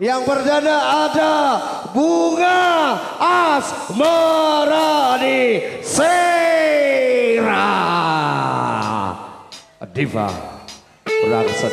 Yang perdana ada Bunga Asmarani Sera. Diva Production